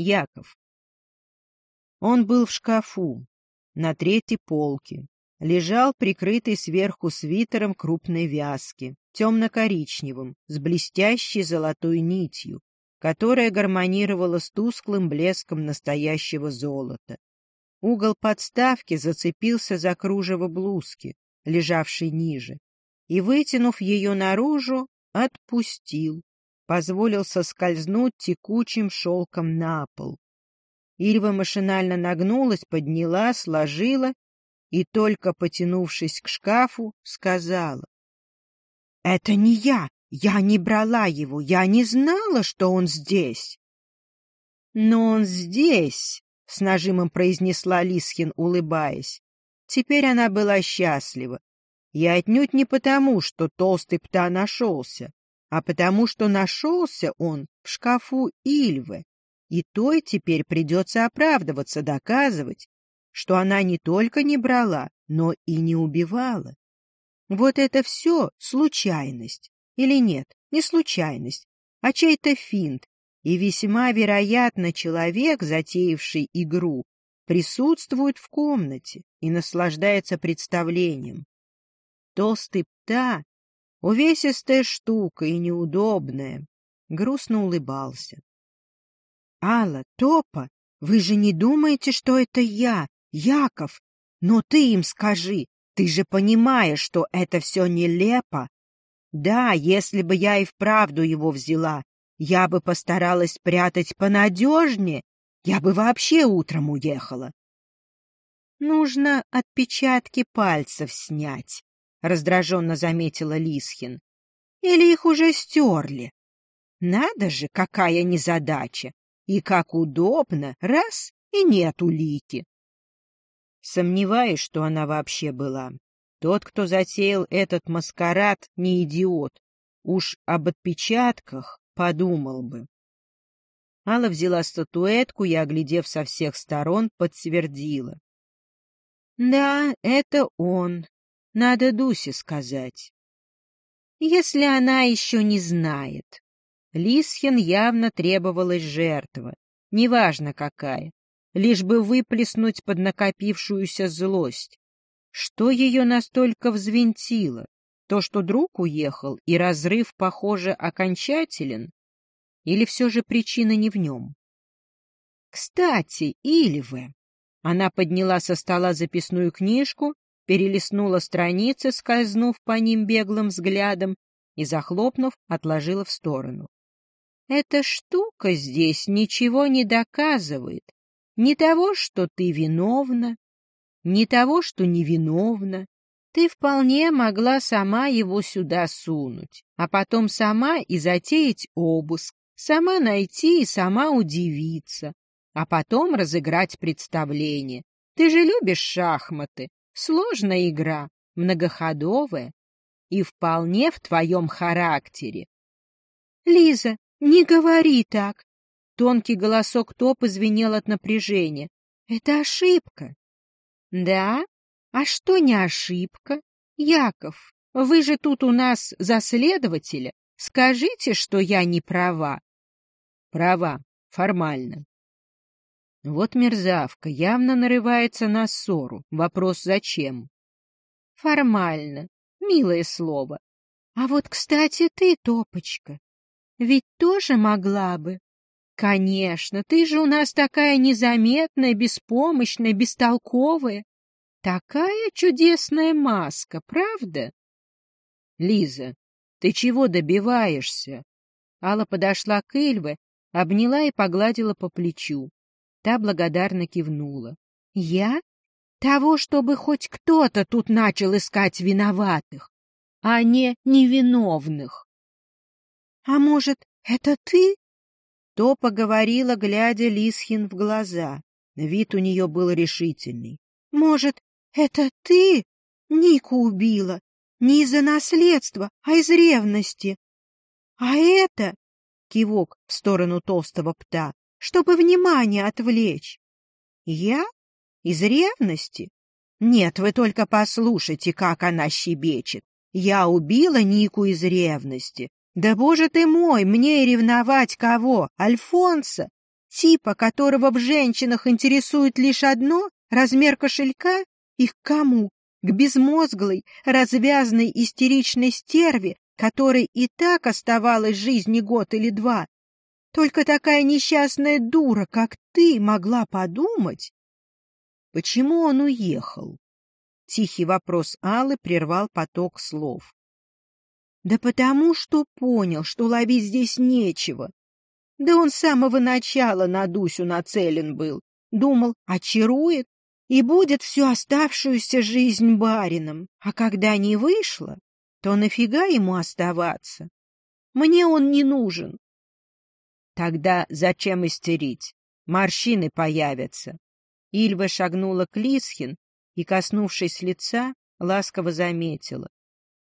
Яков. Он был в шкафу, на третьей полке. Лежал прикрытый сверху свитером крупной вязки, темно-коричневым, с блестящей золотой нитью, которая гармонировала с тусклым блеском настоящего золота. Угол подставки зацепился за кружево блузки, лежавшей ниже, и, вытянув ее наружу, отпустил, позволил соскользнуть текучим шелком на пол. Ильва машинально нагнулась, подняла, сложила и, только потянувшись к шкафу, сказала. — Это не я, я не брала его, я не знала, что он здесь. — Но он здесь, — с нажимом произнесла Лисхин, улыбаясь. Теперь она была счастлива. И отнюдь не потому, что толстый пта нашелся, а потому, что нашелся он в шкафу Ильвы, и той теперь придется оправдываться, доказывать, что она не только не брала, но и не убивала. Вот это все случайность. Или нет, не случайность, а чей-то финт, и весьма вероятно человек, затеявший игру, присутствует в комнате и наслаждается представлением. Толстый пта — увесистая штука и неудобная, грустно улыбался. — Алла, Топа, вы же не думаете, что это я, Яков? Но ты им скажи, ты же понимаешь, что это все нелепо. Да, если бы я и вправду его взяла, я бы постаралась прятать понадежнее, я бы вообще утром уехала. — Нужно отпечатки пальцев снять, — раздраженно заметила Лисхин. — Или их уже стерли? Надо же, какая незадача! И как удобно, раз — и нет улики. Сомневаюсь, что она вообще была. Тот, кто затеял этот маскарад, не идиот. Уж об отпечатках подумал бы. Алла взяла статуэтку и, оглядев со всех сторон, подтвердила. — Да, это он. Надо Дусе сказать. Если она еще не знает. Лисхин явно требовалась жертва, неважно какая, лишь бы выплеснуть под накопившуюся злость. Что ее настолько взвинтило? То, что друг уехал, и разрыв, похоже, окончателен? Или все же причина не в нем? Кстати, Ильве. Она подняла со стола записную книжку, перелистнула страницы, скользнув по ним беглым взглядом, и, захлопнув, отложила в сторону. Эта штука здесь ничего не доказывает. Ни того, что ты виновна, ни того, что невиновна. Ты вполне могла сама его сюда сунуть, а потом сама и затеять обыск, сама найти и сама удивиться, а потом разыграть представление. Ты же любишь шахматы. Сложная игра, многоходовая и вполне в твоем характере. Лиза, не говори так. Тонкий голосок Топа звенел от напряжения. Это ошибка. Да? А что не ошибка? Яков, вы же тут у нас за следователя. Скажите, что я не права. Права, формально. Вот мерзавка явно нарывается на ссору. Вопрос зачем? Формально. Милое слово. А вот, кстати, ты, Топочка, ведь тоже могла бы. Конечно, ты же у нас такая незаметная, беспомощная, бестолковая. Такая чудесная маска, правда? Лиза, ты чего добиваешься? Алла подошла к Эльве, обняла и погладила по плечу. Та благодарно кивнула. Я? Того, чтобы хоть кто-то тут начал искать виноватых, а не невиновных. А может, это ты? То поговорила, глядя Лисхин в глаза. Вид у нее был решительный. — Может, это ты Нику убила? Не из-за наследства, а из ревности. А это... Кивок в сторону толстого пта, чтобы внимание отвлечь. Я? Из ревности? Нет, вы только послушайте, как она щебечет. Я убила Нику из ревности. Да, боже ты мой, мне ревновать кого? Альфонса? Типа, которого в женщинах интересует лишь одно — размер кошелька? И к кому? К безмозглой, развязной истеричной стерве, которой и так оставалось жизни год или два. Только такая несчастная дура, как ты, могла подумать. Почему он уехал? Тихий вопрос Аллы прервал поток слов. Да потому что понял, что ловить здесь нечего. Да он с самого начала на Дусю нацелен был. Думал, очарует и будет всю оставшуюся жизнь барином. А когда не вышло, то нафига ему оставаться? Мне он не нужен. Тогда зачем истерить? Морщины появятся. Ильва шагнула к Лисхин и, коснувшись лица, ласково заметила.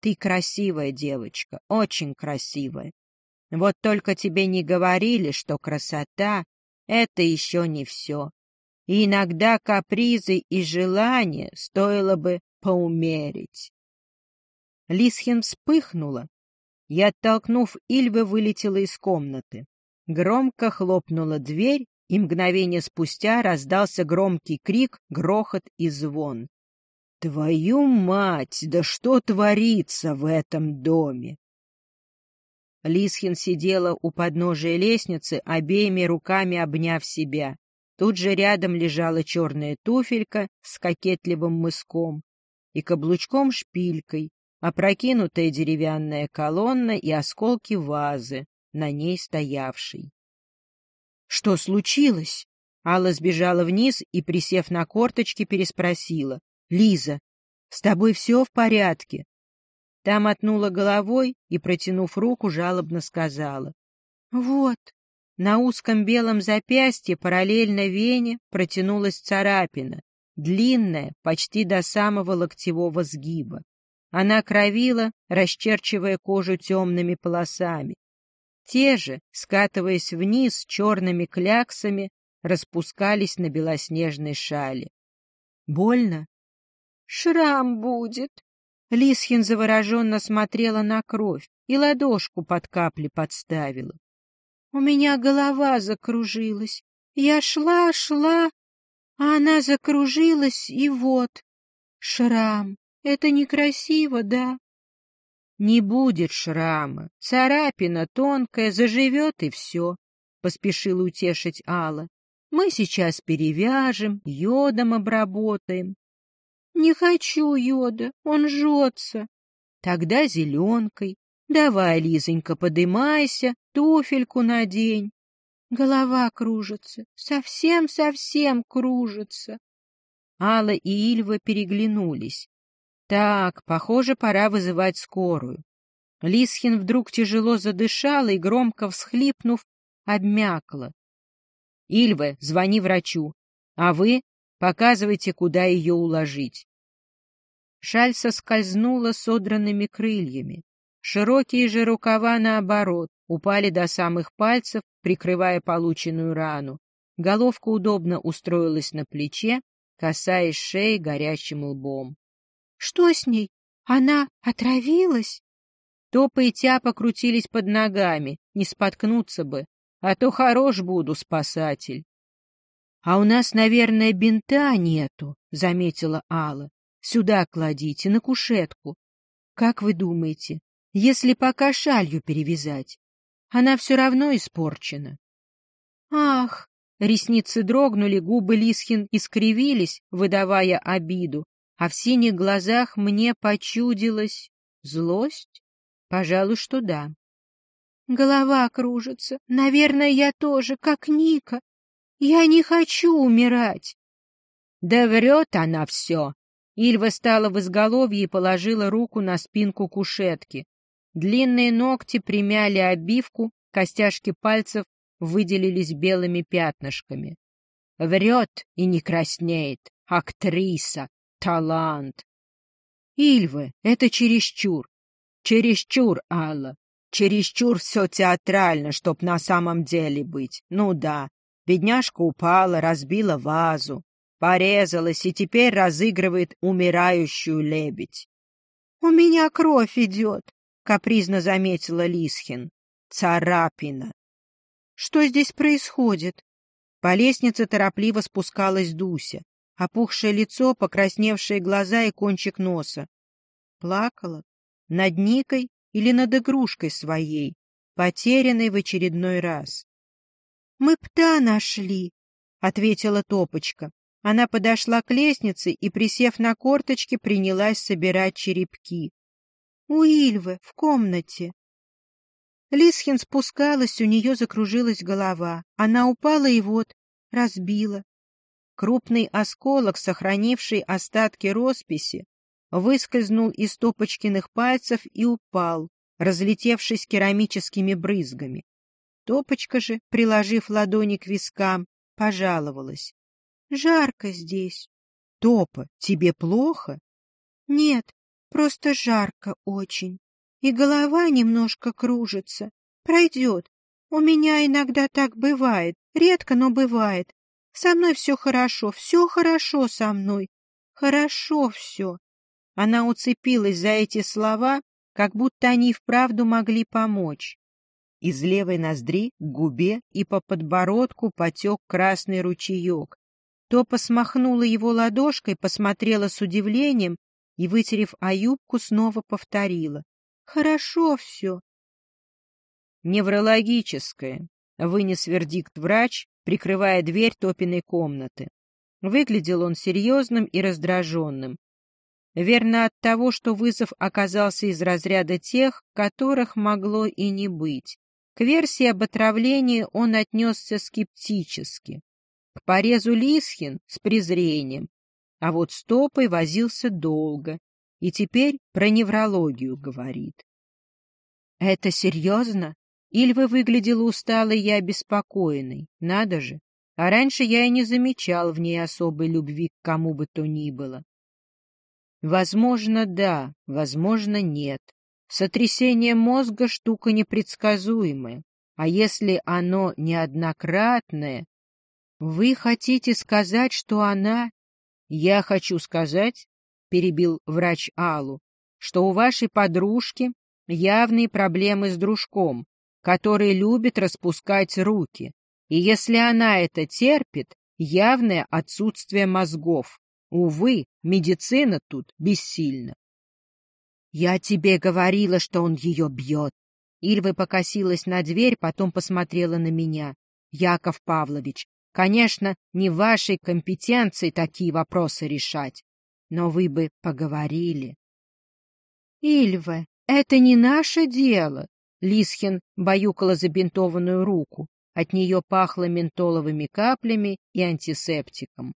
Ты красивая девочка, очень красивая. Вот только тебе не говорили, что красота — это еще не все. И иногда капризы и желания стоило бы поумерить. Лисхин вспыхнула и, оттолкнув Ильвы, вылетела из комнаты. Громко хлопнула дверь, и мгновение спустя раздался громкий крик, грохот и звон. «Твою мать! Да что творится в этом доме?» Лисхин сидела у подножия лестницы, обеими руками обняв себя. Тут же рядом лежала черная туфелька с кокетливым мыском и каблучком-шпилькой, опрокинутая деревянная колонна и осколки вазы, на ней стоявшей. — Что случилось? Алла сбежала вниз и, присев на корточки, переспросила. — Лиза, с тобой все в порядке? Та мотнула головой и, протянув руку, жалобно сказала. — Вот. На узком белом запястье параллельно вене протянулась царапина, длинная, почти до самого локтевого сгиба. Она кровила, расчерчивая кожу темными полосами. Те же, скатываясь вниз черными кляксами, распускались на белоснежной шале. Больно? Шрам будет. Лисхин завороженно смотрела на кровь и ладошку под капли подставила. У меня голова закружилась. Я шла, шла, а она закружилась, и вот. Шрам. Это некрасиво, да? Не будет шрама. Царапина тонкая, заживет и все, — поспешила утешить Алла. Мы сейчас перевяжем, йодом обработаем. Не хочу йода, он жжется. Тогда зеленкой. Давай, Лизонька, подымайся, туфельку надень. Голова кружится, совсем-совсем кружится. Алла и Ильва переглянулись. Так, похоже, пора вызывать скорую. Лисхин вдруг тяжело задышала и, громко всхлипнув, обмякла. — Ильва, звони врачу, а вы показывайте, куда ее уложить. Шаль соскользнула содранными крыльями. Широкие же рукава, наоборот, упали до самых пальцев, прикрывая полученную рану. Головка удобно устроилась на плече, касаясь шеи горящим лбом. Что с ней? Она отравилась? Топа и тяпа крутились под ногами, не споткнуться бы, а то хорош буду, спасатель. — А у нас, наверное, бинта нету, — заметила Алла. — Сюда кладите, на кушетку. Как вы думаете, если пока шалью перевязать? Она все равно испорчена. — Ах! Ресницы дрогнули, губы Лисхин искривились, выдавая обиду, а в синих глазах мне почудилась злость? Пожалуй, что да. Голова кружится. Наверное, я тоже, как Ника. Я не хочу умирать. Да врет она все. Ильва стала в изголовье и положила руку на спинку кушетки. Длинные ногти примяли обивку, костяшки пальцев выделились белыми пятнышками. Врет и не краснеет. Актриса, талант. Ильвы, это чересчур. Чересчур, Алла. Чересчур все театрально, чтоб на самом деле быть. Ну да, бедняжка упала, разбила вазу, порезалась и теперь разыгрывает умирающую лебедь. — У меня кровь идет, — капризно заметила Лисхин. — Царапина. — Что здесь происходит? По лестнице торопливо спускалась Дуся. Опухшее лицо, покрасневшие глаза и кончик носа. Плакала? Над Никой или над игрушкой своей, потерянной в очередной раз? — Мы пта нашли, — ответила Топочка. Она подошла к лестнице и, присев на корточки, принялась собирать черепки. — У Ильвы, в комнате. Лисхин спускалась, у нее закружилась голова. Она упала и вот, разбила. Крупный осколок, сохранивший остатки росписи, выскользнул из Топочкиных пальцев и упал, разлетевшись керамическими брызгами. Топочка же, приложив ладони к вискам, пожаловалась. — Жарко здесь. — Топа, тебе плохо? — Нет, просто жарко очень. И голова немножко кружится. Пройдет. У меня иногда так бывает. Редко, но бывает. Со мной все хорошо, все хорошо со мной. Хорошо все. Она уцепилась за эти слова, как будто они вправду могли помочь. Из левой ноздри к губе и по подбородку потек красный ручеек. Топа смахнула его ладошкой, посмотрела с удивлением и, вытерев о юбку, снова повторила. — Хорошо все. — Неврологическое, — вынес вердикт врач, прикрывая дверь Топиной комнаты. Выглядел он серьезным и раздраженным. Верно от того, что вызов оказался из разряда тех, которых могло и не быть. К версии об отравлении он отнесся скептически. К порезу Лисхин с презрением. А вот стопой возился долго. И теперь про неврологию говорит. — Это серьезно? Ильва выглядела усталой и обеспокоенной. Надо же. А раньше я и не замечал в ней особой любви к кому бы то ни было. Возможно, да, возможно, нет. Сотрясение мозга — штука непредсказуемая. А если оно неоднократное... Вы хотите сказать, что она... Я хочу сказать, — перебил врач Аллу, — что у вашей подружки явные проблемы с дружком, который любит распускать руки. И если она это терпит, явное отсутствие мозгов. Увы, медицина тут бессильна. «Я тебе говорила, что он ее бьет!» Ильва покосилась на дверь, потом посмотрела на меня. «Яков Павлович, конечно, не вашей компетенции такие вопросы решать, но вы бы поговорили». «Ильва, это не наше дело!» Лисхин баюкала забинтованную руку. От нее пахло ментоловыми каплями и антисептиком.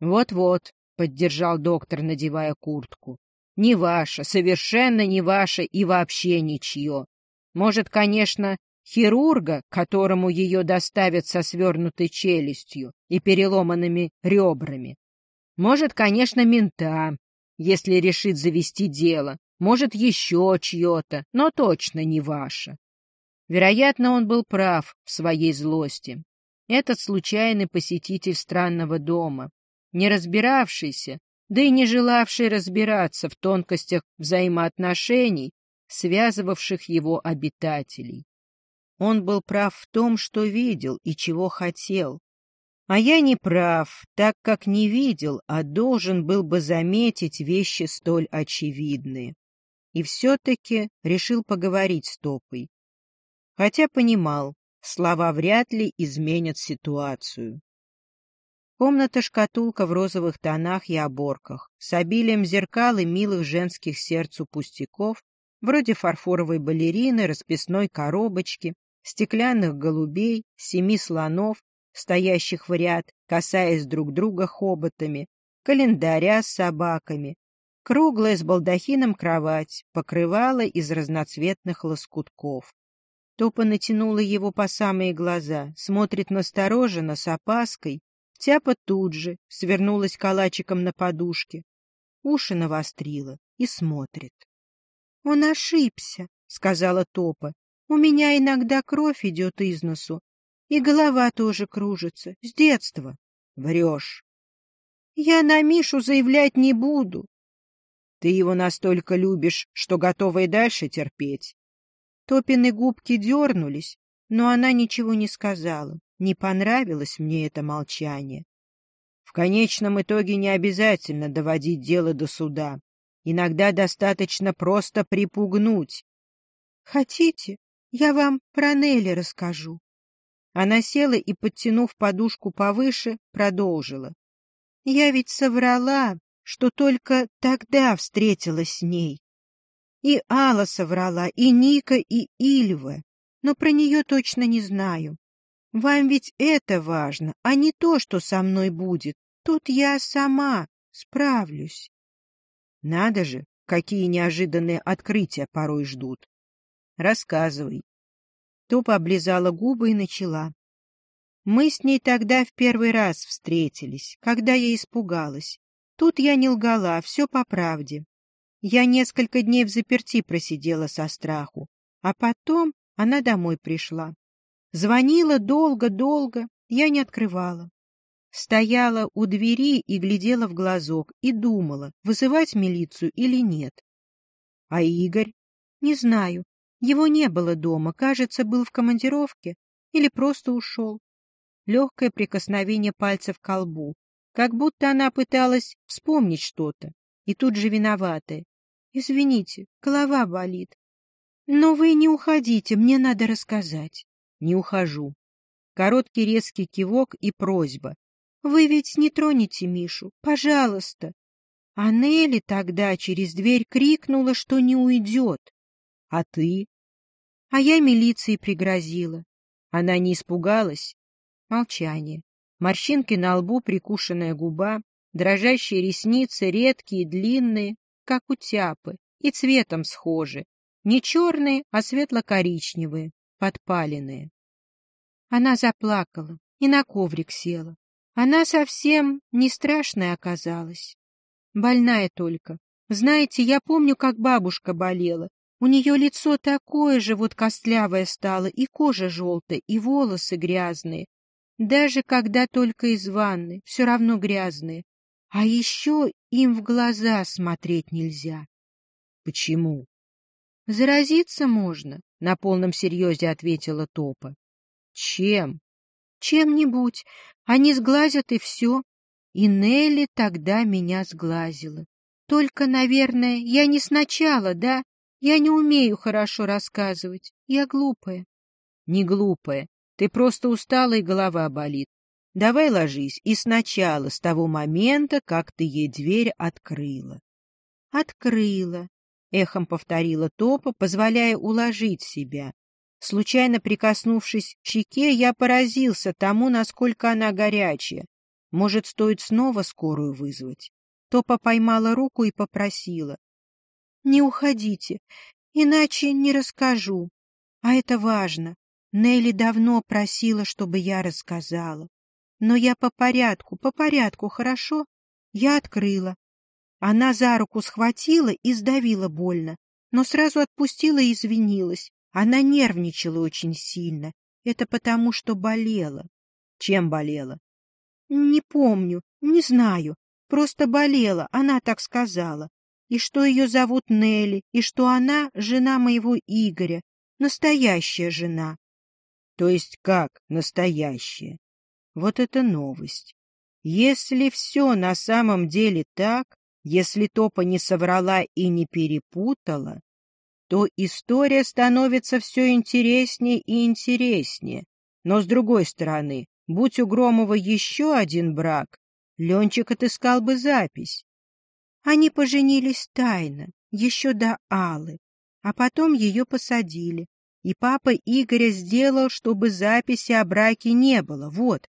«Вот-вот», — поддержал доктор, надевая куртку. «Не ваша, совершенно не ваша и вообще ничье. Может, конечно, хирурга, которому ее доставят со свернутой челюстью и переломанными ребрами. Может, конечно, мента, если решит завести дело. Может, еще чье-то, но точно не ваше». Вероятно, он был прав в своей злости. Этот случайный посетитель странного дома, не разбиравшийся, да и не желавший разбираться в тонкостях взаимоотношений, связывавших его обитателей. Он был прав в том, что видел и чего хотел. А я не прав, так как не видел, а должен был бы заметить вещи столь очевидные. И все-таки решил поговорить с Топой. Хотя понимал, слова вряд ли изменят ситуацию. Комната-шкатулка в розовых тонах и оборках, с обилием зеркал и милых женских сердцу пустяков, вроде фарфоровой балерины, расписной коробочки, стеклянных голубей, семи слонов, стоящих в ряд, касаясь друг друга хоботами, календаря с собаками, круглая с балдахином кровать, покрывала из разноцветных лоскутков. Топа натянула его по самые глаза, смотрит настороженно, с опаской, Тяпа тут же свернулась калачиком на подушке, уши навострила и смотрит. — Он ошибся, — сказала Топа. — У меня иногда кровь идет из носу, и голова тоже кружится, с детства. — Врешь. — Я на Мишу заявлять не буду. — Ты его настолько любишь, что готова и дальше терпеть. Топины губки дернулись, но она ничего не сказала. Не понравилось мне это молчание. В конечном итоге не обязательно доводить дело до суда. Иногда достаточно просто припугнуть. — Хотите, я вам про Нелли расскажу. Она села и, подтянув подушку повыше, продолжила. — Я ведь соврала, что только тогда встретилась с ней. И Алла соврала, и Ника, и Ильва, но про нее точно не знаю. Вам ведь это важно, а не то, что со мной будет. Тут я сама справлюсь. Надо же, какие неожиданные открытия порой ждут. Рассказывай. Топа облизала губы и начала. Мы с ней тогда в первый раз встретились, когда я испугалась. Тут я не лгала, все по правде. Я несколько дней в заперти просидела со страху, а потом она домой пришла. Звонила долго-долго, я не открывала. Стояла у двери и глядела в глазок и думала, вызывать милицию или нет. А Игорь? Не знаю. Его не было дома, кажется, был в командировке или просто ушел. Легкое прикосновение пальцев к колбу, как будто она пыталась вспомнить что-то, и тут же виноватая. Извините, голова болит. Но вы не уходите, мне надо рассказать. Не ухожу. Короткий резкий кивок и просьба. Вы ведь не тронете Мишу, пожалуйста. А Нелли тогда через дверь крикнула, что не уйдет. А ты? А я милиции пригрозила. Она не испугалась? Молчание. Морщинки на лбу, прикушенная губа, дрожащие ресницы, редкие, длинные, как у тяпы, и цветом схожи. Не черные, а светло-коричневые, подпаленные. Она заплакала и на коврик села. Она совсем не страшная оказалась. Больная только. Знаете, я помню, как бабушка болела. У нее лицо такое же вот костлявое стало, и кожа желтая, и волосы грязные. Даже когда только из ванны, все равно грязные. А еще им в глаза смотреть нельзя. Почему? Заразиться можно, на полном серьезе ответила Топа. Чем? Чем-нибудь. Они сглазят, и все. И Нелли тогда меня сглазила. Только, наверное, я не сначала, да? Я не умею хорошо рассказывать. Я глупая. Не глупая. Ты просто устала и голова болит. Давай ложись, и сначала, с того момента, как ты ей дверь открыла. Открыла, — эхом повторила Топа, позволяя уложить себя. Случайно прикоснувшись к щеке, я поразился тому, насколько она горячая. Может, стоит снова скорую вызвать? Топа поймала руку и попросила. — Не уходите, иначе не расскажу. А это важно. Нелли давно просила, чтобы я рассказала. Но я по порядку, по порядку, хорошо? Я открыла. Она за руку схватила и сдавила больно, но сразу отпустила и извинилась. Она нервничала очень сильно. Это потому, что болела. Чем болела? Не помню, не знаю. Просто болела, она так сказала. И что ее зовут Нелли, и что она жена моего Игоря, настоящая жена. То есть как настоящая? Вот это новость. Если все на самом деле так, если Топа не соврала и не перепутала, то история становится все интереснее и интереснее. Но, с другой стороны, будь у Громова еще один брак, Ленчик отыскал бы запись. Они поженились тайно, еще до Аллы, а потом ее посадили. И папа Игоря сделал, чтобы записи о браке не было, вот.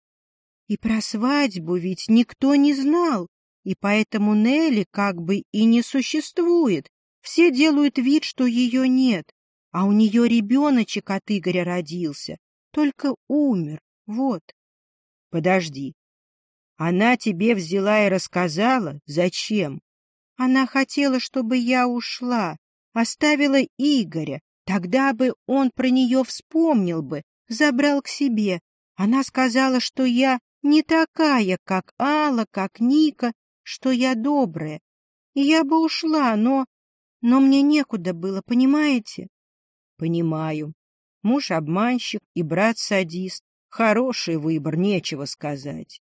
И про свадьбу ведь никто не знал, и поэтому Нелли как бы и не существует, все делают вид, что ее нет, а у нее ребеночек от Игоря родился, только умер, вот. Подожди. Она тебе взяла и рассказала? Зачем? Она хотела, чтобы я ушла, оставила Игоря, тогда бы он про нее вспомнил бы, забрал к себе. Она сказала, что я не такая, как Алла, как Ника, что я добрая. И я бы ушла, но но мне некуда было, понимаете? Понимаю. Муж обманщик и брат садист. Хороший выбор, нечего сказать.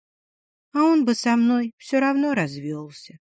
А он бы со мной все равно развелся.